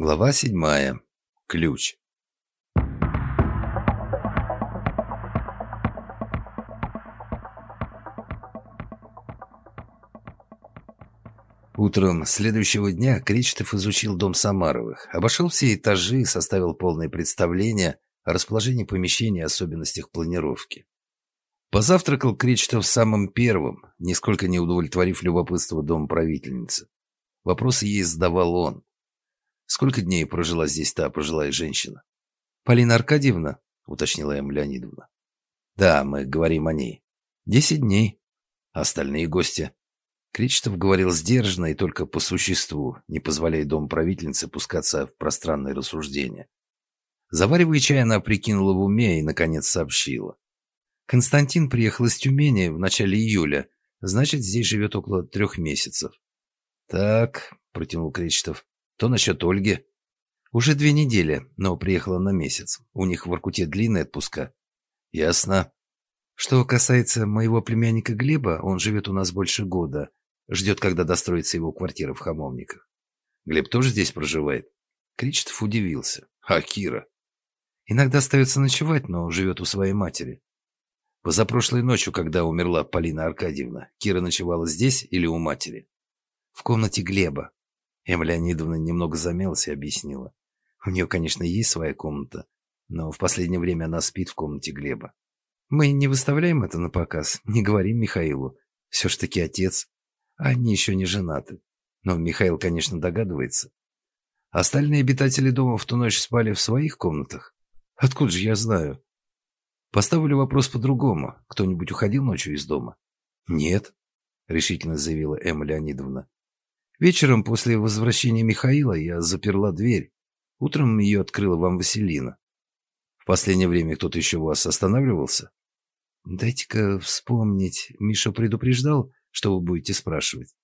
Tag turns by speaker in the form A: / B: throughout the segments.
A: Глава седьмая. Ключ. Утром следующего дня Кречетов изучил дом Самаровых, обошел все этажи и составил полное представление о расположении помещений и особенностях планировки. Позавтракал Кречетов самым первым, нисколько не удовлетворив любопытство домоправительницы. Вопросы ей задавал он. Сколько дней прожила здесь та пожилая женщина? Полина Аркадьевна, уточнила Эмма Леонидовна. Да, мы говорим о ней. Десять дней. Остальные гости. Кречетов говорил сдержанно и только по существу, не позволяя домоправительнице пускаться в пространные рассуждения. Заваривая чай, она прикинула в уме и, наконец, сообщила. Константин приехал из Тюмени в начале июля. Значит, здесь живет около трех месяцев. Так, протянул Кречетов. То насчет Ольги. Уже две недели, но приехала на месяц. У них в Воркуте длинные отпуска. Ясно. Что касается моего племянника Глеба, он живет у нас больше года. Ждет, когда достроится его квартира в Хамовниках. Глеб тоже здесь проживает? Кречетов удивился. А Кира? Иногда остается ночевать, но живет у своей матери. Позапрошлой ночью, когда умерла Полина Аркадьевна, Кира ночевала здесь или у матери? В комнате Глеба. Эмма Леонидовна немного замялась и объяснила. У нее, конечно, есть своя комната, но в последнее время она спит в комнате Глеба. Мы не выставляем это на показ, не говорим Михаилу. Все ж таки отец. Они еще не женаты. Но Михаил, конечно, догадывается. Остальные обитатели дома в ту ночь спали в своих комнатах. Откуда же я знаю? Поставлю вопрос по-другому. Кто-нибудь уходил ночью из дома? Нет, решительно заявила Эмма Леонидовна. Вечером после возвращения Михаила я заперла дверь. Утром ее открыла вам Василина. В последнее время кто-то еще вас останавливался? Дайте-ка вспомнить. Миша предупреждал, что вы будете спрашивать.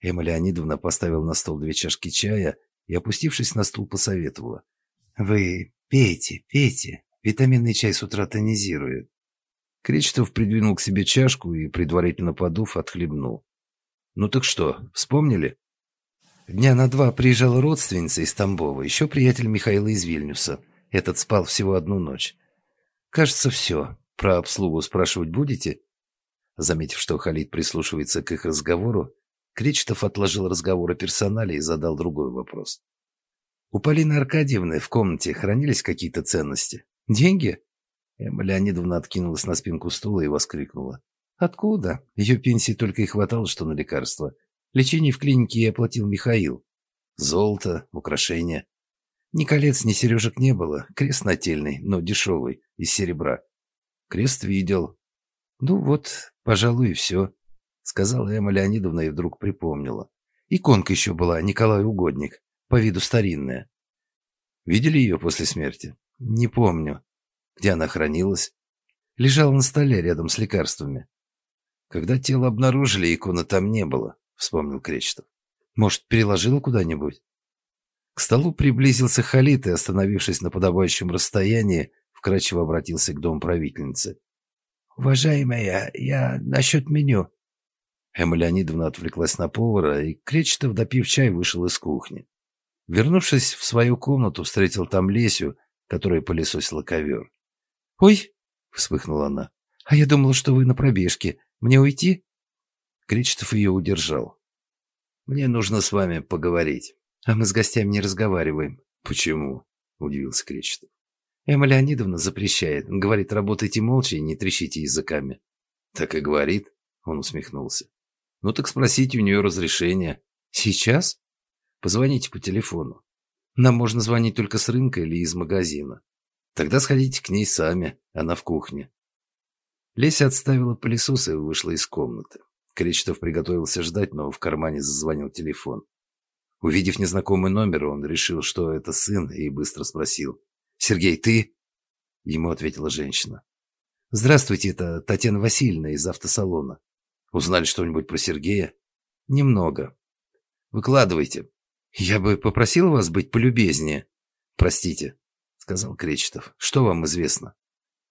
A: Эмма Леонидовна поставила на стол две чашки чая и, опустившись на стул, посоветовала. «Вы пейте, пейте. Витаминный чай с утра тонизирует. Кречетов придвинул к себе чашку и, предварительно подув, отхлебнул. «Ну так что, вспомнили?» Дня на два приезжала родственница из Тамбова, еще приятель Михаила из Вильнюса. Этот спал всего одну ночь. «Кажется, все. Про обслугу спрашивать будете?» Заметив, что Халид прислушивается к их разговору, Кречетов отложил разговор о персонале и задал другой вопрос. «У Полины Аркадьевны в комнате хранились какие-то ценности?» «Деньги?» Эмма Леонидовна откинулась на спинку стула и воскликнула. «Откуда? Ее пенсии только и хватало, что на лекарства. Лечение в клинике ей оплатил Михаил. Золото, украшения. Ни колец, ни сережек не было. Крест нательный, но дешевый, из серебра. Крест видел. Ну вот, пожалуй, и все», — сказала Эмма Леонидовна и вдруг припомнила. Иконка еще была, Николай Угодник, по виду старинная. Видели ее после смерти? Не помню. Где она хранилась? Лежала на столе рядом с лекарствами. Когда тело обнаружили, иконы там не было, вспомнил Кречетов. Может, переложила куда-нибудь? К столу приблизился Халит и, остановившись на подобающем расстоянии, вкратчиво обратился к домоправительнице. «Уважаемая, я насчет меню». Эмма Леонидовна отвлеклась на повара, и Кречетов, допив чай, вышел из кухни. Вернувшись в свою комнату, встретил там Лесю, которая пылесосила ковер. «Ой!» — вспыхнула она. «А я думала, что вы на пробежке. Мне уйти?» Кречетов ее удержал. «Мне нужно с вами поговорить. А мы с гостями не разговариваем». «Почему?» — удивился Кречетов. «Эмма Леонидовна запрещает. Говорит, работайте молча и не трещите языками». «Так и говорит?» — он усмехнулся. «Ну так спросите у нее разрешение». «Сейчас?» «Позвоните по телефону. Нам можно звонить только с рынка или из магазина. Тогда сходите к ней сами, она в кухне. Леся отставила пылесос и вышла из комнаты. Кречетов приготовился ждать, но в кармане зазвонил телефон. Увидев незнакомый номер, он решил, что это сын, и быстро спросил. «Сергей, ты?» Ему ответила женщина. «Здравствуйте, это Татьяна Васильевна из автосалона. Узнали что-нибудь про Сергея?» «Немного». «Выкладывайте», «Я бы попросил вас быть полюбезнее». «Простите», — сказал Кречетов. «Что вам известно?»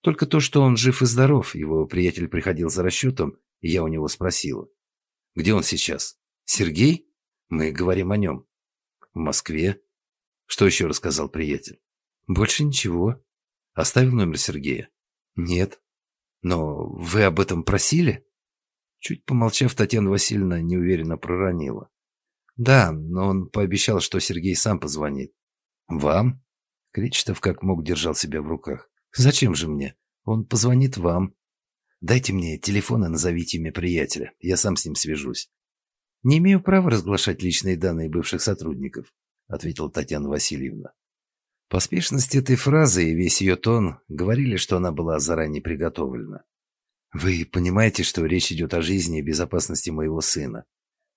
A: «Только то, что он жив и здоров. Его приятель приходил за расчетом, я у него спросила. Где он сейчас? Сергей? Мы говорим о нем. В Москве. Что еще рассказал приятель?
B: Больше ничего.
A: Оставил номер Сергея?
B: Нет. Но вы об этом просили?
A: Чуть помолчав, Татьяна Васильевна неуверенно проронила.
B: Да, но он пообещал, что Сергей сам позвонит.
A: Вам? Кречетов как мог держал себя в руках.
B: Зачем же мне? Он позвонит вам.
A: Дайте мне телефон и назовите имя приятеля. Я сам с ним свяжусь.
B: Не имею права разглашать личные данные бывших сотрудников,
A: ответила Татьяна Васильевна. Поспешность этой фразы и весь ее тон говорили, что она была заранее приготовлена. Вы понимаете, что речь идет о жизни и безопасности моего сына.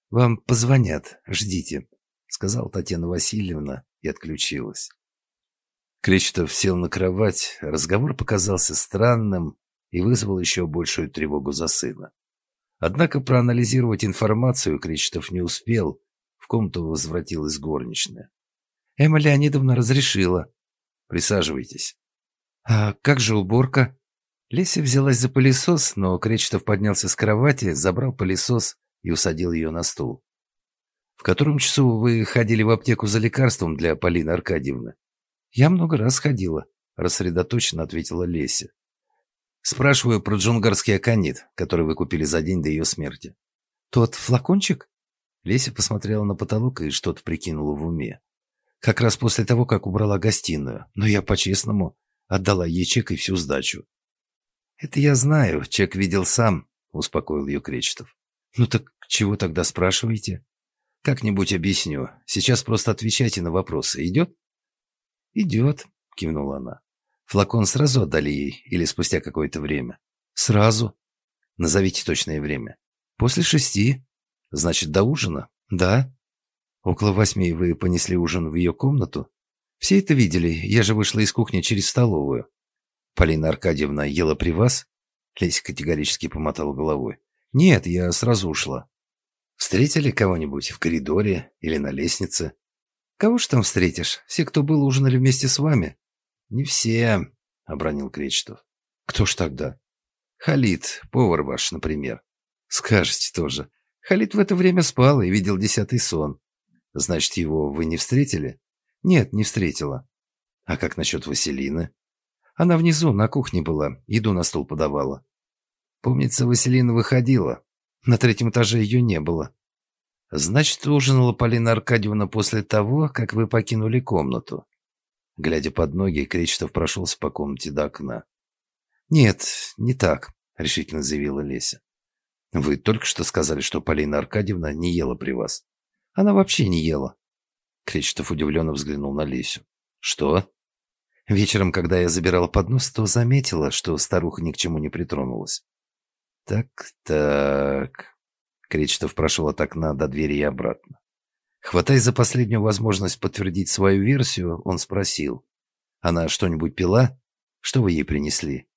B: Вам позвонят, ждите,
A: сказала Татьяна Васильевна и отключилась. Кречетов сел на кровать, разговор показался странным и вызвал еще большую тревогу за сына. Однако проанализировать информацию Кречетов не успел, в комнату возвратилась горничная.
B: Эмма Леонидовна разрешила.
A: Присаживайтесь.
B: А как же уборка? Леся взялась за пылесос, но Кречетов поднялся с кровати, забрал пылесос и усадил ее на стул.
A: В котором часу вы ходили в аптеку за лекарством для Полины Аркадьевны?
B: Я много раз ходила, рассредоточенно ответила Леся.
A: Спрашиваю про джунгарский аконит, который вы купили за день до ее смерти.
B: Тот флакончик?
A: Леся посмотрела на потолок и что-то прикинула в уме. Как раз после того, как убрала гостиную. Но я по-честному отдала ей чек и всю сдачу.
B: Это я знаю, чек видел сам, успокоил ее Кречетов.
A: Ну так чего тогда спрашиваете? Как-нибудь объясню. Сейчас просто отвечайте на вопросы. Идет?
B: Идет, кивнула она.
A: Флакон сразу отдали ей или спустя какое-то время?
B: Сразу.
A: Назовите точное время.
B: После шести.
A: Значит, до ужина?
B: Да.
A: Около восьми вы понесли ужин в ее комнату?
B: Все это видели. Я же вышла из кухни через столовую.
A: Полина Аркадьевна ела при вас? Леся категорически помотала головой.
B: Нет, я сразу ушла.
A: Встретили кого-нибудь в коридоре или на лестнице?
B: Кого ж там встретишь? Все, кто был, ужинали вместе с вами.
A: Не все, обронил Кречетов.
B: Кто ж тогда?
A: Халид, повар ваш, например.
B: Скажете тоже. Халид в это время спал и видел десятый сон.
A: Значит, его вы не встретили?
B: Нет, не встретила.
A: А как насчет Василины?
B: Она внизу, на кухне была, еду на стол подавала.
A: Помнится, Василина выходила.
B: На третьем этаже ее не было.
A: Значит, ужинала Полина Аркадьевна после того, как вы покинули комнату. Глядя под ноги, Кречетов прошелся по комнате до окна.
B: «Нет, не так», — решительно заявила Леся.
A: «Вы только что сказали, что Полина Аркадьевна не ела при вас».
B: «Она вообще не ела».
A: Кречетов удивленно взглянул на Лесю. «Что?»
B: Вечером, когда я забирала поднос, то заметила, что старуха ни к чему не притронулась.
A: «Так-так...» Кречетов прошел от окна до двери и обратно. Хватаясь за последнюю возможность подтвердить свою версию, он спросил. «Она что-нибудь пила? Что вы ей принесли?»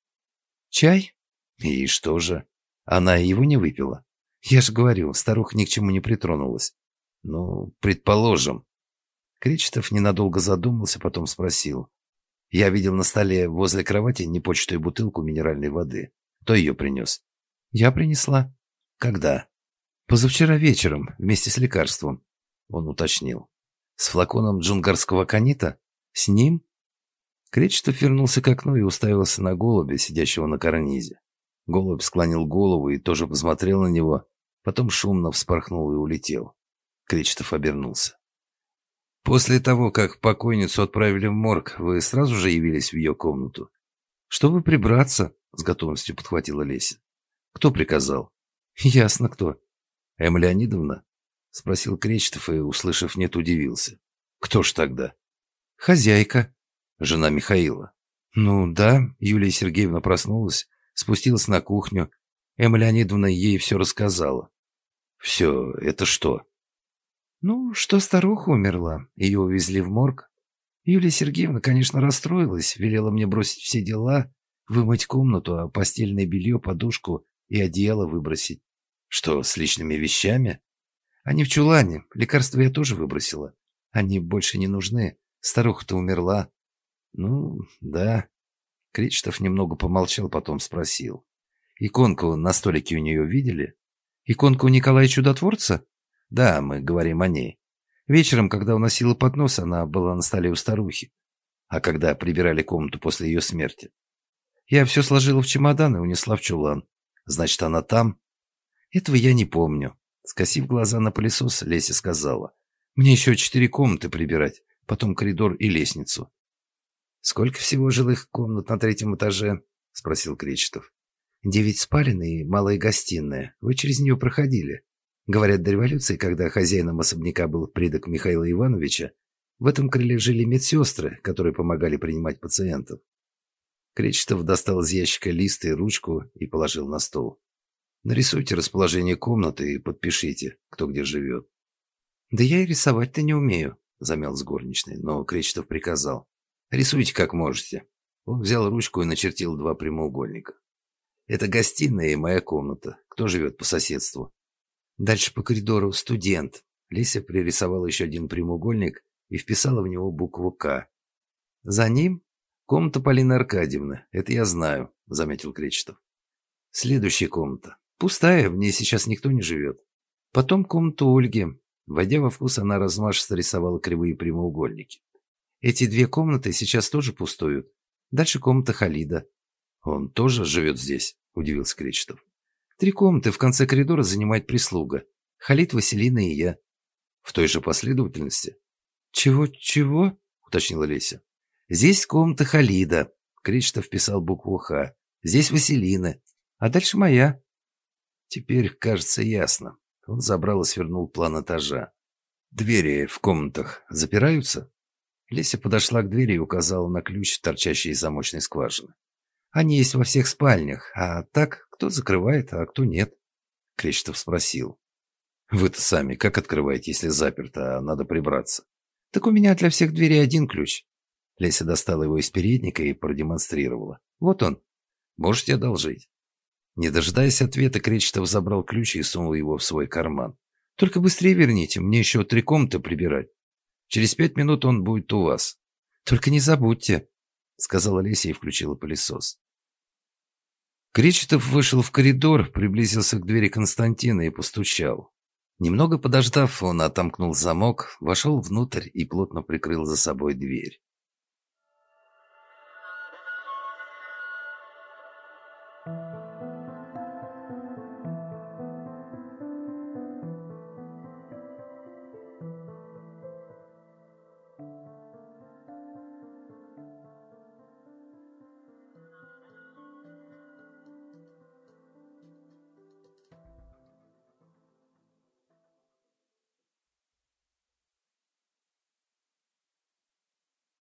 B: «Чай?»
A: «И что же? Она его не выпила?»
B: «Я же говорю, старуха ни к чему не притронулась».
A: «Ну, предположим». Кречетов ненадолго задумался, потом спросил. «Я видел на столе возле кровати непочатую бутылку минеральной воды. Кто ее принес?»
B: «Я принесла».
A: «Когда?»
B: «Позавчера вечером, вместе с лекарством».
A: Он уточнил. С флаконом джунгарского канита?
B: С ним?
A: Кречетов вернулся к окну и уставился на голубя, сидящего на карнизе. Голубь склонил голову и тоже посмотрел на него, потом шумно вспорхнул и улетел. Кречетов обернулся. «После того, как покойницу отправили в морг, вы сразу же явились в ее комнату?»
B: «Чтобы прибраться», —
A: с готовностью подхватила Леся. «Кто приказал?»
B: «Ясно кто».
A: «Эм Леонидовна?» — спросил Кречетов и, услышав «нет», удивился. «Кто ж тогда?»
B: «Хозяйка».
A: «Жена Михаила».
B: «Ну да». Юлия Сергеевна проснулась, спустилась на кухню. Эмма Леонидовна ей все рассказала.
A: «Все, это что?»
B: «Ну, что старуха умерла. Ее увезли в морг. Юлия Сергеевна, конечно, расстроилась, велела мне бросить все дела, вымыть комнату, а постельное белье, подушку и одеяло выбросить».
A: «Что, с личными вещами?»
B: Они в чулане. Лекарства я тоже выбросила. Они больше не нужны. Старуха-то умерла.
A: Ну, да. Кречетов немного помолчал, потом спросил. Иконку на столике у нее видели?
B: Иконку Николая Чудотворца?
A: Да, мы говорим о ней.
B: Вечером, когда уносила поднос, она была на столе у старухи. А когда прибирали комнату после ее смерти? Я все сложила в чемодан и унесла в чулан. Значит, она там? Этого я не помню. Скосив глаза на пылесос, Леся сказала. Мне еще четыре комнаты прибирать, потом коридор и лестницу. «Сколько всего жилых комнат на третьем этаже?» — спросил Кречетов. «Девять спален и малая гостиная. Вы через нее проходили. Говорят, до революции, когда хозяином особняка был предок Михаила Ивановича, в этом крыле жили медсестры, которые помогали принимать пациентов. Кречетов достал из ящика лист и ручку и положил на стол. «Нарисуйте расположение комнаты и подпишите, кто где живет». «Да я и рисовать-то не умею», — замял с горничной, но Кречетов приказал. «Рисуйте как можете». Он взял ручку и начертил два прямоугольника. «Это гостиная и моя комната. Кто живет по соседству?» Дальше по коридору студент. Лися пририсовала еще один прямоугольник и вписала в него букву «К». За ним комната Полины Аркадьевны. Это я знаю, заметил Кречетов. Следующая комната. Пустая, в ней сейчас никто не живет. Потом комната Ольги. Войдя во вкус, она размашисто рисовала кривые прямоугольники. Эти две комнаты сейчас тоже пустуют. Дальше комната Халида. Он тоже живет здесь, удивился Кречетов. Три комнаты в конце коридора занимает прислуга. Халид, Василина и я. В той же последовательности. Чего, чего? уточнила Леся. Здесь комната Халида. Кречетов вписал букву Х. Здесь Василина. А дальше моя. Теперь, кажется, ясно. Он забрал и свернул план этажа. Двери в комнатах запираются? Леся подошла к двери и указала на ключ, торчащий из замочной скважины. Они есть во всех спальнях, а так кто закрывает, а кто нет. Кречетов спросил. Вы-то сами как открываете, если заперто, а надо прибраться? Так у меня для всех дверей один ключ. Леся достала его из передника и продемонстрировала. Вот он. Можете одолжить. Не дожидаясь ответа, Кречетов забрал ключ и сунул его в свой карман. Только быстрее верните, мне еще три комнаты прибирать. Через пять минут он будет у вас. Только не забудьте, сказала Леся и включила пылесос. Кречетов вышел в коридор, приблизился к двери Константина и постучал. Немного подождав, он отомкнул замок, вошел внутрь и плотно прикрыл за собой дверь.